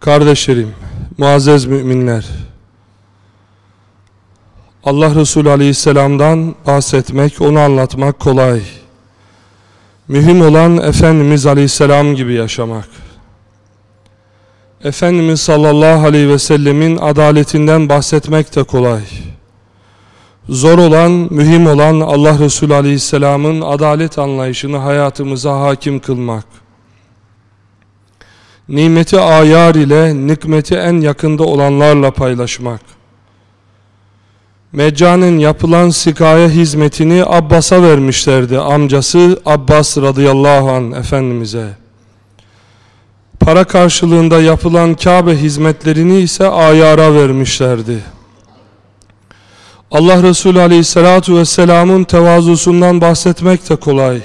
Kardeşlerim, muazzez müminler, Allah Resulü Aleyhisselam'dan bahsetmek, onu anlatmak kolay. Mühim olan Efendimiz Aleyhisselam gibi yaşamak. Efendimiz sallallahu aleyhi ve sellemin adaletinden bahsetmek de kolay. Zor olan, mühim olan Allah Resulü Aleyhisselam'ın adalet anlayışını hayatımıza hakim kılmak. Nimeti ayar ile nikmeti en yakında olanlarla paylaşmak. Meccanen yapılan sikaya hizmetini Abbas'a vermişlerdi amcası Abbas radıyallahu an Efendimiz'e. Para karşılığında yapılan Kabe hizmetlerini ise ayara vermişlerdi. Allah Resulü aleyhissalatu vesselamın tevazusundan bahsetmek de kolay.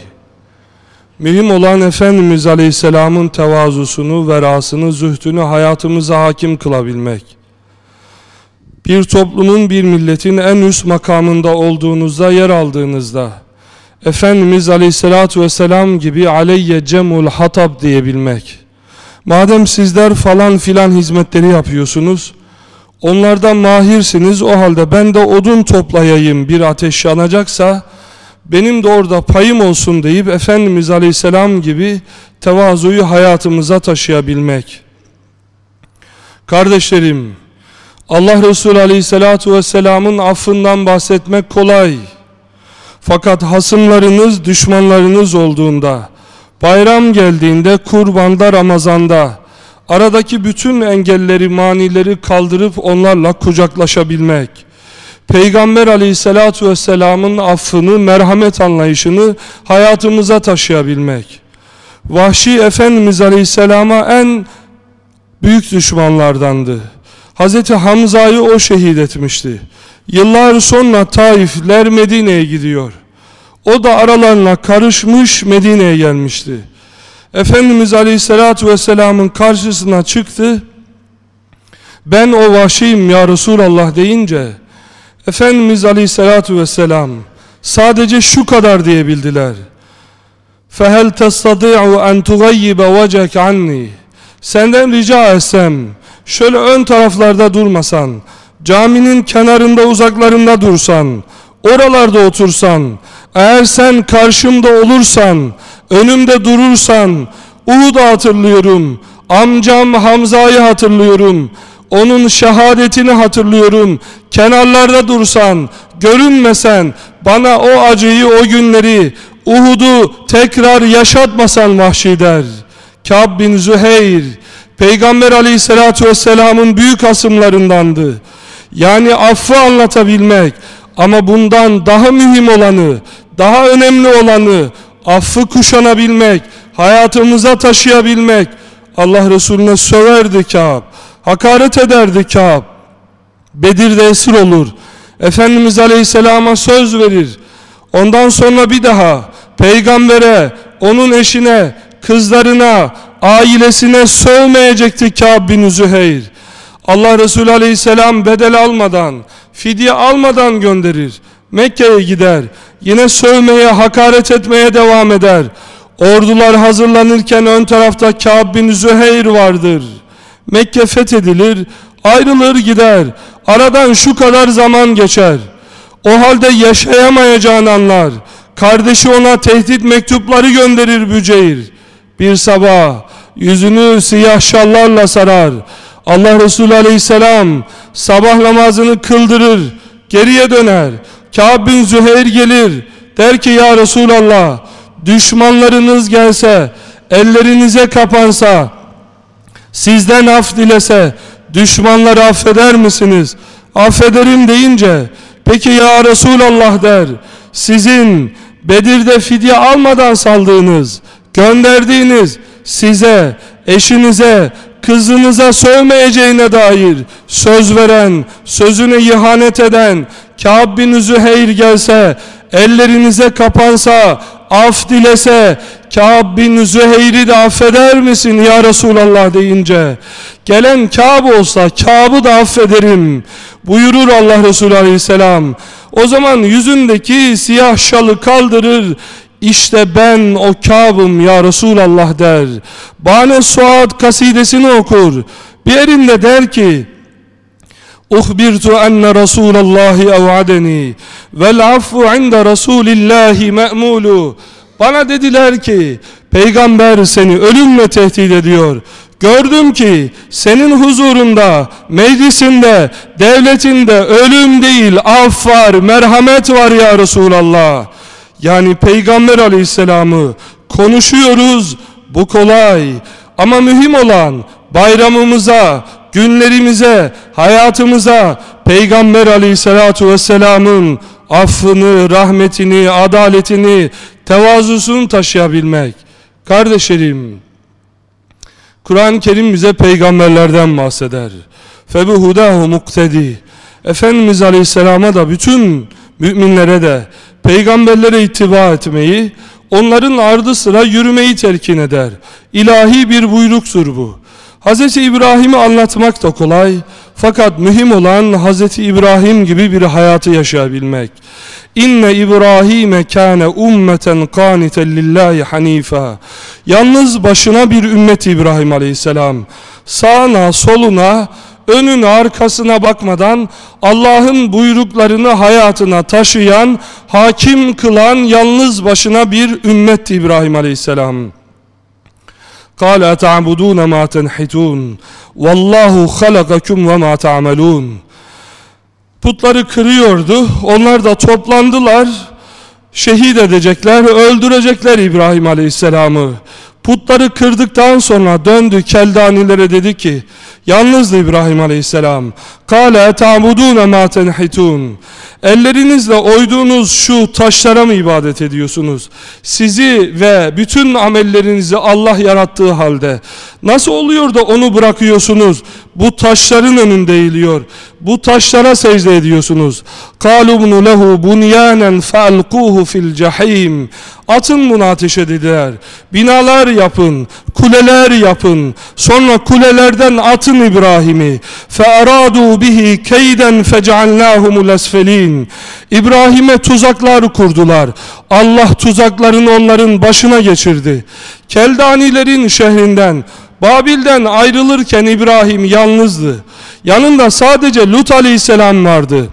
Mühim olan Efendimiz aleyhisselamın tevazusunu, verasını, zühdünü hayatımıza hakim kılabilmek. Bir toplumun, bir milletin en üst makamında olduğunuzda, yer aldığınızda, Efendimiz aleyhissalatu vesselam gibi aleyye cemul hatab diyebilmek. Madem sizler falan filan hizmetleri yapıyorsunuz, onlardan mahirsiniz, o halde ben de odun toplayayım bir ateş yanacaksa, benim de orada payım olsun deyip Efendimiz Aleyhisselam gibi tevazuyu hayatımıza taşıyabilmek. Kardeşlerim, Allah Resulü Aleyhisselatü Vesselam'ın affından bahsetmek kolay. Fakat hasımlarınız, düşmanlarınız olduğunda, bayram geldiğinde, kurbanda, Ramazan'da, aradaki bütün engelleri, manileri kaldırıp onlarla kucaklaşabilmek, Peygamber aleyhissalatu vesselamın affını, merhamet anlayışını hayatımıza taşıyabilmek. Vahşi Efendimiz aleyhisselama en büyük düşmanlardandı. Hz. Hamza'yı o şehit etmişti. Yıllar sonra Taifler Medine'ye gidiyor. O da aralarına karışmış Medine'ye gelmişti. Efendimiz Aleyhisselatü Vesselam'ın karşısına çıktı. Ben o vahşiyim ya Resulallah deyince Efendimiz Aleyhisselatü Vesselam sadece şu kadar diyebildiler. فَهَلْ تَسْتَضِعُ أَنْ تُغَيِّبَ وَجَكَ عَنِّي Senden rica etsem şöyle ön taraflarda durmasan, caminin kenarında uzaklarında dursan, oralarda otursan, eğer sen karşımda olursan, önümde durursan, Uhud'u hatırlıyorum, amcam Hamza'yı hatırlıyorum, Onun şehadetini hatırlıyorum, kenarlarda dursan, görünmesen, bana o acıyı, o günleri, Uhud'u tekrar yaşatmasan vahşi der. Kâb bin Züheyr, Peygamber aleyhissalatü vesselamın büyük asımlarındandı. Yani affı anlatabilmek ama bundan daha mühim olanı, daha önemli olanı affı kuşanabilmek, hayatımıza taşıyabilmek. Allah Resulüne söverdi Kâb, hakaret ederdi Kâb. Bedir'de esir olur. Efendimiz Aleyhisselam'a söz verir. Ondan sonra bir daha peygambere, onun eşine, kızlarına, ailesine sövmeyecekti Kâb bin Züheyr. Allah Resulü Aleyhisselam bedel almadan, fidye almadan gönderir. Mekke'ye gider. Yine sövmeye, hakaret etmeye devam eder. Ordular hazırlanırken ön tarafta Kâb bin Züheyr vardır. Mekke fethedilir, ayrılır gider. Aradan şu kadar zaman geçer. O halde yaşayamayacağını anlar. Kardeşi ona tehdit mektupları gönderir Büceyr. Bir sabah yüzünü siyah şallarla sarar. Allah Resulü aleyhisselam sabah namazını kıldırır. Geriye döner. Kâb bin Züheyr gelir. Der ki ya Resulallah düşmanlarınız gelse ellerinize kapansa sizden af dilese düşmanları affeder misiniz? Affederim deyince peki ya Resulallah der sizin Bedir'de fidye almadan saldığınız gönderdiğiniz size eşinize kızınıza sövmeyeceğine dair söz veren sözüne ihanet eden Kâb bin Züheyr gelse ellerinize kapansa af dilese Kâb bin Züheyr'i de affeder misin ya Resulallah deyince? Gelen Kâb olsa Kâb'ı da affederim buyurur Allah Resulü aleyhisselam. O zaman yüzündeki siyah şalı kaldırır işte ben o Kâb'ım ya Resulallah der. Bane Suad kasidesini okur. Bir yerinde der ki أخبرت أن رسول الله أوعدني والعفو عند رسول الله مأمول Bana dediler ki peygamber seni ölümle tehdit ediyor. Gördüm ki senin huzurunda, meclisinde, devletinde ölüm değil af var, merhamet var ya Resulallah. Yani Peygamber aleyhisselamı konuşuyoruz bu kolay. Ama mühim olan bayramımıza, günlerimize, hayatımıza Peygamber aleyhissalatu vesselamın affını, rahmetini, adaletini, tevazusunu taşıyabilmek. Kardeşlerim, Kur'an-ı Kerim bize peygamberlerden bahseder. فَبُهُدَاهُ muktedi. Efendimiz Aleyhisselam'a da bütün müminlere de peygamberlere ittiba etmeyi, onların ardı sıra yürümeyi telkin eder. İlahi bir buyruktur bu. Hz. İbrahim'i anlatmak da kolay. Fakat mühim olan Hz. İbrahim gibi bir hayatı yaşayabilmek. İnne İbrahim'e kâne ummeten kâniten lillahi hanifa. Yalnız başına bir ümmet İbrahim aleyhisselam. Sağına, soluna, önüne, arkasına bakmadan Allah'ın buyruklarını hayatına taşıyan, hakim kılan yalnız başına bir ümmet İbrahim aleyhisselam. قال أتعبدون ما تنحتون والله خلقكم وما تعملون Putları kırıyordu. Onlar da toplandılar. Şehit edecekler, öldürecekler İbrahim Aleyhisselam'ı. Putları kırdıktan sonra döndü keldanilere dedi ki Yalnızdı İbrahim Aleyhisselam. Kale ta'budun ma tenhitun. Ellerinizle oyduğunuz şu taşlara mı ibadet ediyorsunuz? Sizi ve bütün amellerinizi Allah yarattığı halde nasıl oluyor da onu bırakıyorsunuz? Bu taşların önünde eğiliyor. Bu taşlara secde ediyorsunuz. Kalubnu lehu bunyanen falquhu fil cahim. Atın bunu ateşe dediler. Binalar yapın, kuleler yapın. Sonra kulelerden atın İbrahim'i. Fe'aradu bihi keyden fecealnahumul esfelin. İbrahim'e tuzaklar kurdular. Allah tuzaklarını onların başına geçirdi. Keldanilerin şehrinden Babil'den ayrılırken İbrahim yalnızdı. Yanında sadece Lut aleyhisselam vardı.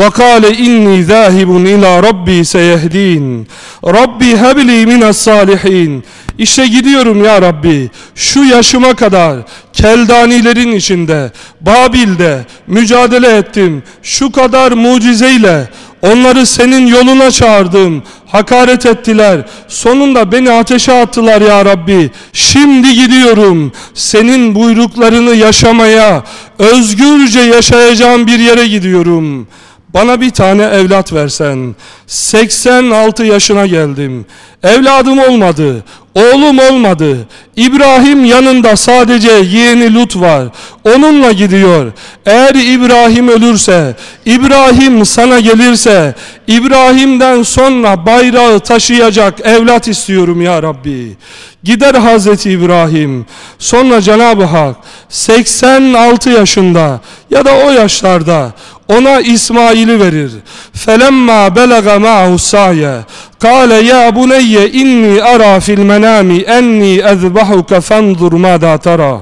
وقال إني ذاهب إلى ربي سيهدين Rabbi hebli minas salihin İşte gidiyorum ya Rabbi şu yaşıma kadar keldanilerin içinde Babil'de mücadele ettim şu kadar mucizeyle onları senin yoluna çağırdım hakaret ettiler. Sonunda beni ateşe attılar ya Rabbi. Şimdi gidiyorum. Senin buyruklarını yaşamaya özgürce yaşayacağım bir yere gidiyorum bana bir tane evlat versen. 86 yaşına geldim. Evladım olmadı oğlum olmadı. İbrahim yanında sadece yeğeni Lut var. Onunla gidiyor. Eğer İbrahim ölürse İbrahim sana gelirse İbrahim'den sonra bayrağı taşıyacak evlat istiyorum ya Rabbi. Gider Hazreti İbrahim. Sonra Cenab-ı Hak 86 yaşında ya da o yaşlarda ona İsmail'i verir. Felemma belaga ma'hu sa'ye kâle ya buneyye inni ara fil menami enni ezbahuke fendur mâdâ tara.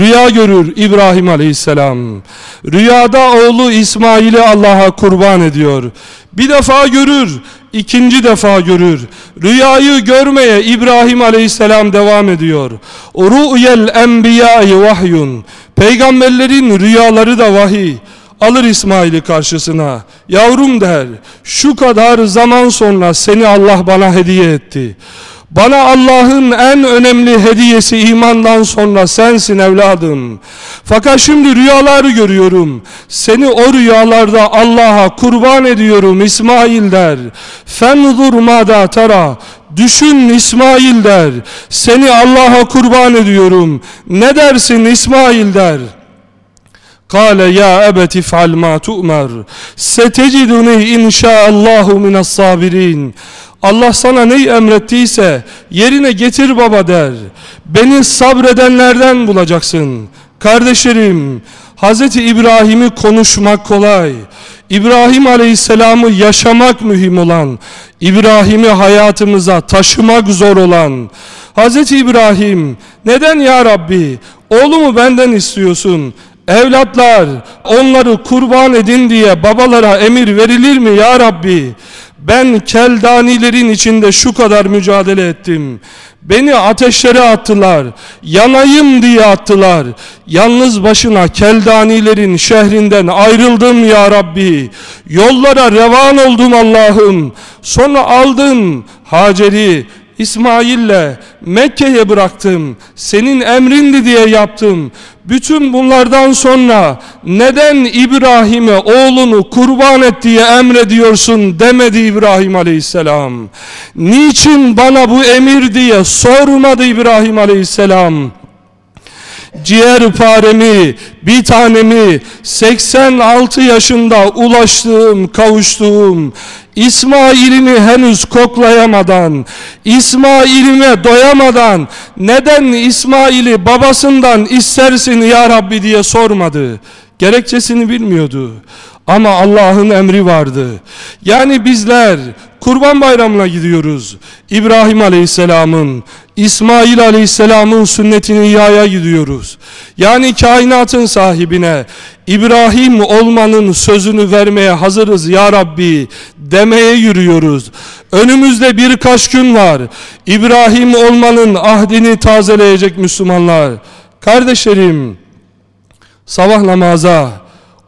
Rüya görür İbrahim aleyhisselam. Rüyada oğlu İsmail'i Allah'a kurban ediyor. Bir defa görür, ikinci defa görür. Rüyayı görmeye İbrahim aleyhisselam devam ediyor. Ru'yel enbiyâi vahyun. Peygamberlerin rüyaları da vahiy alır İsmail'i karşısına. Yavrum der, şu kadar zaman sonra seni Allah bana hediye etti. Bana Allah'ın en önemli hediyesi imandan sonra sensin evladım. Fakat şimdi rüyaları görüyorum. Seni o rüyalarda Allah'a kurban ediyorum İsmail der. Fenzur mada tara. Düşün İsmail der. Seni Allah'a kurban ediyorum. Ne dersin İsmail der. Kale ya ebeti f'al ma tu'mer. Seteciduni inşaallahu minas sabirin. Allah sana neyi emrettiyse yerine getir baba der. Beni sabredenlerden bulacaksın. Kardeşlerim, Hz. İbrahim'i konuşmak kolay. İbrahim Aleyhisselam'ı yaşamak mühim olan, İbrahim'i hayatımıza taşımak zor olan, Hz. İbrahim neden ya Rabbi Oğlumu benden istiyorsun. Evlatlar onları kurban edin diye babalara emir verilir mi ya Rabbi? Ben keldanilerin içinde şu kadar mücadele ettim. Beni ateşlere attılar. Yanayım diye attılar. Yalnız başına keldanilerin şehrinden ayrıldım ya Rabbi. Yollara revan oldum Allah'ım. Sonra aldım Hacer'i İsmail'le Mekke'ye bıraktım. Senin emrindi diye yaptım. Bütün bunlardan sonra neden İbrahim'e oğlunu kurban et diye emrediyorsun demedi İbrahim Aleyhisselam. Niçin bana bu emir diye sormadı İbrahim Aleyhisselam ciğer paremi, bir tanemi 86 yaşında ulaştığım, kavuştuğum İsmail'imi henüz koklayamadan, İsmail'ime doyamadan neden İsmail'i babasından istersin ya Rabbi diye sormadı. Gerekçesini bilmiyordu. Ama Allah'ın emri vardı. Yani bizler Kurban Bayramı'na gidiyoruz. İbrahim Aleyhisselam'ın, İsmail Aleyhisselam'ın sünnetini yaya gidiyoruz. Yani kainatın sahibine İbrahim olmanın sözünü vermeye hazırız ya Rabbi demeye yürüyoruz. Önümüzde birkaç gün var. İbrahim olmanın ahdini tazeleyecek Müslümanlar. Kardeşlerim, sabah namaza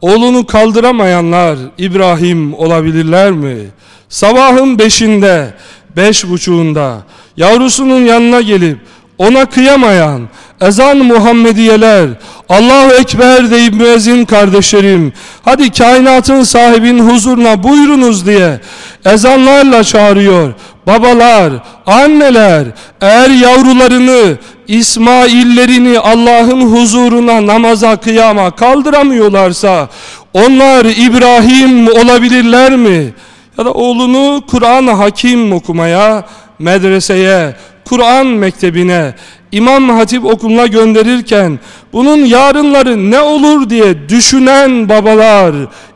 oğlunu kaldıramayanlar İbrahim olabilirler mi? Sabahın beşinde, beş buçuğunda yavrusunun yanına gelip ona kıyamayan ezan Muhammediyeler Allahu Ekber deyip müezzin kardeşlerim hadi kainatın sahibinin huzuruna buyurunuz diye ezanlarla çağırıyor. Babalar, anneler eğer yavrularını İsmaillerini Allah'ın huzuruna namaza kıyama kaldıramıyorlarsa onlar İbrahim olabilirler mi? Ya da oğlunu Kur'an hakim okumaya, medreseye, Kur'an mektebine, İmam Hatip okuluna gönderirken bunun yarınları ne olur diye düşünen babalar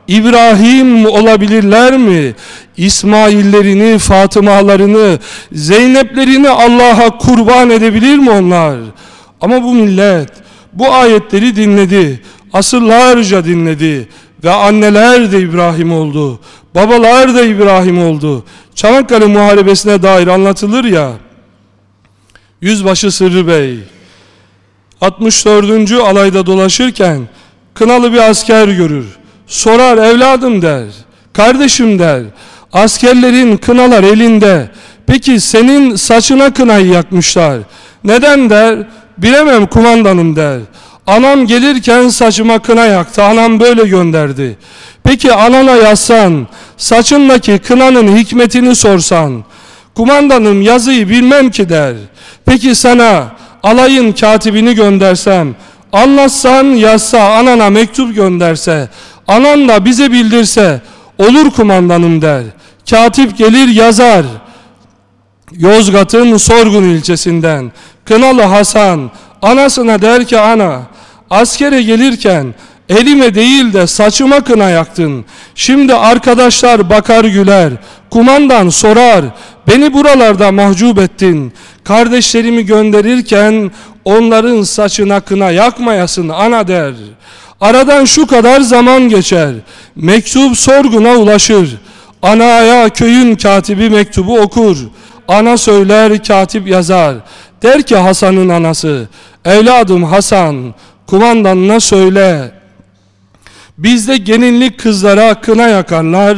İbrahim olabilirler mi? İsmail'lerini, Fatımalarını, Zeynep'lerini Allah'a kurban edebilir mi onlar? Ama bu millet bu ayetleri dinledi. Asırlarca dinledi. Ve anneler de İbrahim oldu. Babalar da İbrahim oldu. Çanakkale Muharebesi'ne dair anlatılır ya. Yüzbaşı Sırrı Bey 64. alayda dolaşırken kınalı bir asker görür. Sorar evladım der. Kardeşim der. Askerlerin kınalar elinde. Peki senin saçına kınayı yakmışlar. Neden der? Bilemem kumandanım der. Anam gelirken saçıma kına yaktı. Anam böyle gönderdi. Peki anana yazsan, saçındaki kınanın hikmetini sorsan, kumandanım yazıyı bilmem ki der. Peki sana alayın katibini göndersem, anlatsan yazsa anana mektup gönderse, anan da bize bildirse, olur kumandanım der. Katip gelir yazar. Yozgat'ın Sorgun ilçesinden Kınalı Hasan anasına der ki ana askere gelirken elime değil de saçıma kına yaktın. Şimdi arkadaşlar bakar güler. Kumandan sorar. Beni buralarda mahcup ettin. Kardeşlerimi gönderirken onların saçına kına yakmayasın ana der. Aradan şu kadar zaman geçer. Mektup sorguna ulaşır. Anaya köyün katibi mektubu okur. Ana söyler katip yazar. Der ki Hasan'ın anası. Evladım Hasan kumandanına söyle. Bizde gelinlik kızlara kına yakarlar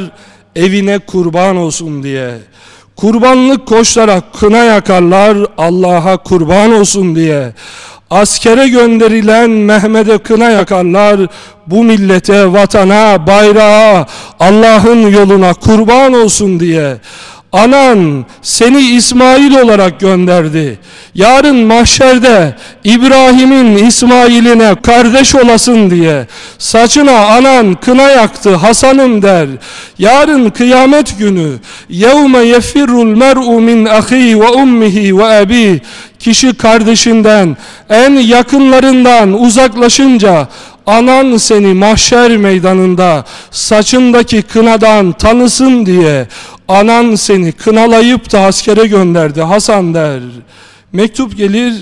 evine kurban olsun diye. Kurbanlık koçlara kına yakarlar Allah'a kurban olsun diye. Askere gönderilen Mehmet'e kına yakarlar bu millete, vatana, bayrağa, Allah'ın yoluna kurban olsun diye. Anan seni İsmail olarak gönderdi. Yarın mahşerde İbrahim'in İsmail'ine kardeş olasın diye saçına anan kına yaktı Hasan'ım der. Yarın kıyamet günü yevme yefirrul mer'u min ahi ve ummihi ve abi kişi kardeşinden en yakınlarından uzaklaşınca anan seni mahşer meydanında saçındaki kınadan tanısın diye anan seni kınalayıp da askere gönderdi Hasan der. Mektup gelir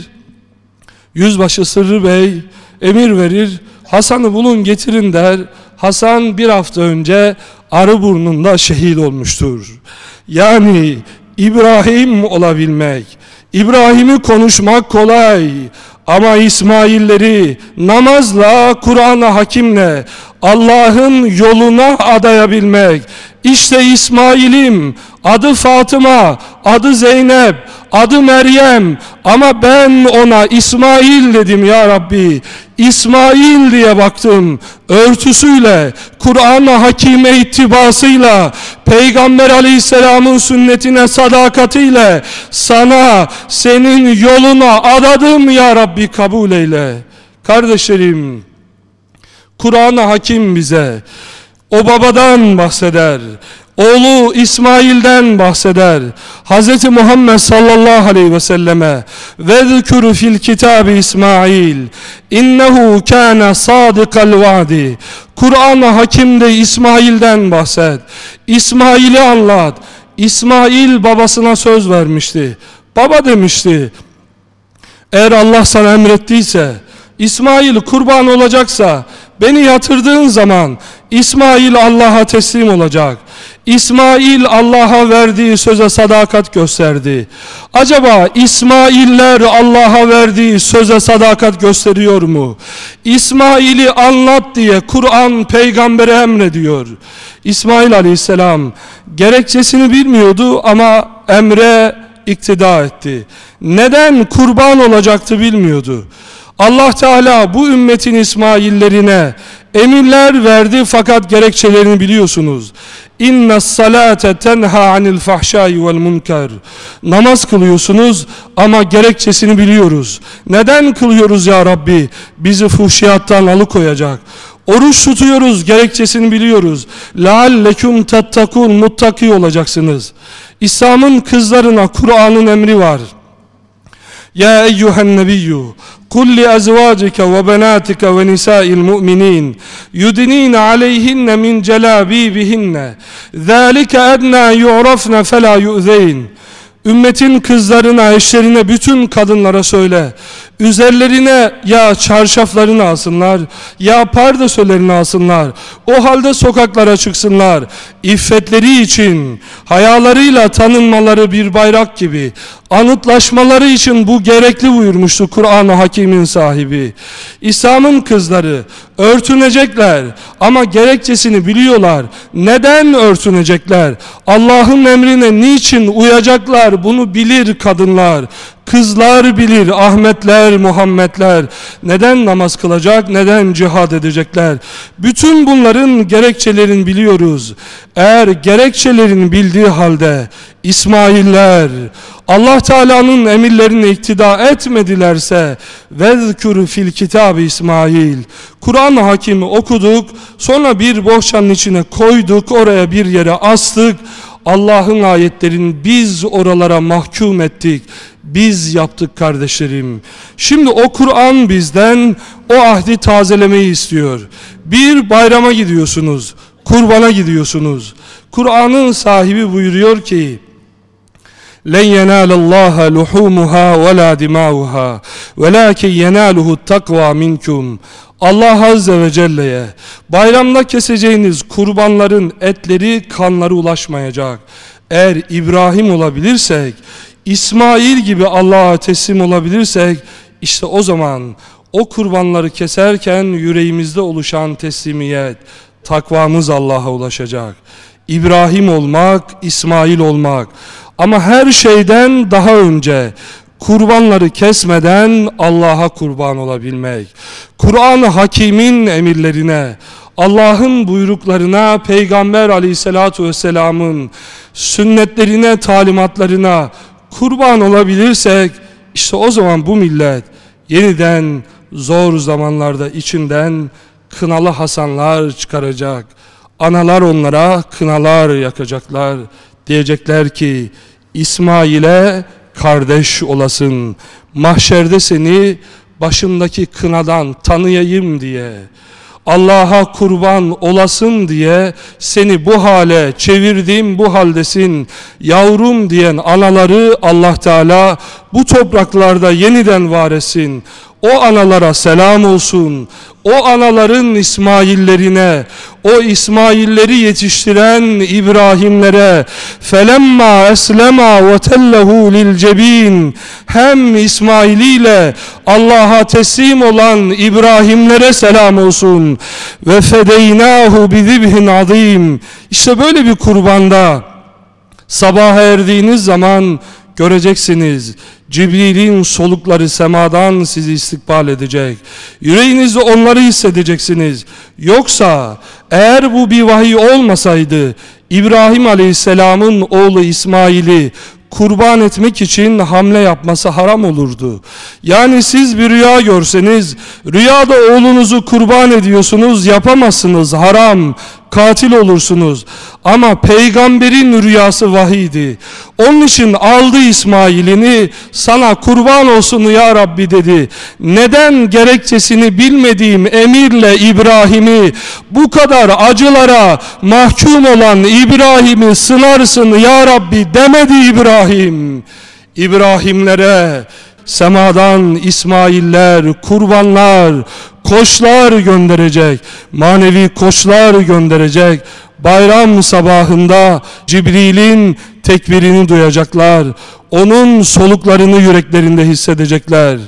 Yüzbaşı Sırrı Bey emir verir, Hasan'ı bulun getirin der. Hasan bir hafta önce Arıburnu'nda şehit olmuştur. Yani İbrahim olabilmek, İbrahim'i konuşmak kolay. Ama İsmailleri namazla, Kur'an'a hakimle Allah'ın yoluna adayabilmek. İşte İsmail'im, adı Fatıma, adı Zeynep, adı Meryem ama ben ona İsmail dedim ya Rabbi. İsmail diye baktım. Örtüsüyle, Kur'an-ı Hakime ittibasıyla, Peygamber Aleyhisselam'ın sünnetine sadakatiyle sana, senin yoluna adadım ya Rabbi kabul eyle. Kardeşlerim, Kur'an-ı Hakim bize o babadan bahseder. Oğlu İsmail'den bahseder. Hz. Muhammed sallallahu aleyhi ve selleme vezkür fil kitabı İsmail innehu kana sadıkal vaadi Kur'an-ı Hakim'de İsmail'den bahset. İsmail'i anlat. İsmail babasına söz vermişti. Baba demişti. Eğer Allah sana emrettiyse İsmail kurban olacaksa beni yatırdığın zaman İsmail Allah'a teslim olacak. İsmail Allah'a verdiği söze sadakat gösterdi. Acaba İsmailler Allah'a verdiği söze sadakat gösteriyor mu? İsmail'i anlat diye Kur'an peygambere emrediyor. İsmail aleyhisselam gerekçesini bilmiyordu ama emre iktida etti. Neden kurban olacaktı bilmiyordu. Allah Teala bu ümmetin İsmaillerine emirler verdi fakat gerekçelerini biliyorsunuz. İnne salate tenha anil fahşai vel munker. Namaz kılıyorsunuz ama gerekçesini biliyoruz. Neden kılıyoruz ya Rabbi? Bizi fuhşiyattan alıkoyacak. Oruç tutuyoruz gerekçesini biliyoruz. Leallekum tattakun muttaki olacaksınız. İslam'ın kızlarına Kur'an'ın emri var. Ya eyyühen nebiyyü قل لأزواجك وبناتك ونساء المؤمنين يدنين عليهن من جلابيبهن ذلك أدنى يعرفن فلا يؤذين Ümmetin kızlarına, eşlerine, bütün kadınlara söyle. Üzerlerine ya çarşaflarını alsınlar, ya pardesölerini alsınlar. O halde sokaklara çıksınlar. İffetleri için, hayalarıyla tanınmaları bir bayrak gibi. Anıtlaşmaları için bu gerekli buyurmuştu Kur'an-ı Hakim'in sahibi. İslam'ın kızları örtünecekler ama gerekçesini biliyorlar. Neden örtünecekler? Allah'ın emrine niçin uyacaklar bunu bilir kadınlar. Kızlar bilir, Ahmetler, Muhammedler neden namaz kılacak, neden cihad edecekler. Bütün bunların gerekçelerini biliyoruz. Eğer gerekçelerini bildiği halde İsmailler Allah Teala'nın emirlerini iktida etmedilerse vezkür fil kitabı İsmail Kur'an hakimi okuduk sonra bir bohçanın içine koyduk oraya bir yere astık Allah'ın ayetlerini biz oralara mahkum ettik biz yaptık kardeşlerim. Şimdi o Kur'an bizden o ahdi tazelemeyi istiyor. Bir bayrama gidiyorsunuz, kurbana gidiyorsunuz. Kur'an'ın sahibi buyuruyor ki, لن ينال الله لحومها ولا دماؤها ولكن يناله التقوى منكم Allah Azze ve Celle'ye bayramda keseceğiniz kurbanların etleri kanları ulaşmayacak. Eğer İbrahim olabilirsek İsmail gibi Allah'a teslim olabilirsek işte o zaman o kurbanları keserken yüreğimizde oluşan teslimiyet, takvamız Allah'a ulaşacak. İbrahim olmak, İsmail olmak ama her şeyden daha önce kurbanları kesmeden Allah'a kurban olabilmek. Kur'an-ı Hakim'in emirlerine, Allah'ın buyruklarına, Peygamber aleyhissalatu vesselamın sünnetlerine, talimatlarına kurban olabilirsek işte o zaman bu millet yeniden zor zamanlarda içinden kınalı Hasanlar çıkaracak. Analar onlara kınalar yakacaklar. Diyecekler ki İsmail'e kardeş olasın. Mahşerde seni başındaki kınadan tanıyayım diye. Allah'a kurban olasın diye seni bu hale çevirdim bu haldesin yavrum diyen anaları Allah Teala bu topraklarda yeniden var etsin. O analara selam olsun. O anaların İsmaillerine, o İsmailleri yetiştiren İbrahimlere felemma eslema ve tellehu lil cebin. Hem İsmailiyle Allah'a teslim olan İbrahimlere selam olsun. Ve fedeynahu bi zibhin azim. İşte böyle bir kurbanda sabaha erdiğiniz zaman göreceksiniz Cibril'in solukları semadan sizi istikbal edecek. Yüreğinizde onları hissedeceksiniz. Yoksa eğer bu bir vahiy olmasaydı İbrahim Aleyhisselam'ın oğlu İsmail'i kurban etmek için hamle yapması haram olurdu. Yani siz bir rüya görseniz rüyada oğlunuzu kurban ediyorsunuz yapamazsınız haram katil olursunuz. Ama peygamberin rüyası vahiydi. Onun için aldı İsmail'ini sana kurban olsun ya Rabbi dedi. Neden gerekçesini bilmediğim emirle İbrahim'i bu kadar acılara mahkum olan İbrahim'i sınarsın ya Rabbi demedi İbrahim. İbrahimlere semadan İsmailler, kurbanlar, koçlar gönderecek, manevi koçlar gönderecek. Bayram sabahında Cibril'in tekbirini duyacaklar. Onun soluklarını yüreklerinde hissedecekler.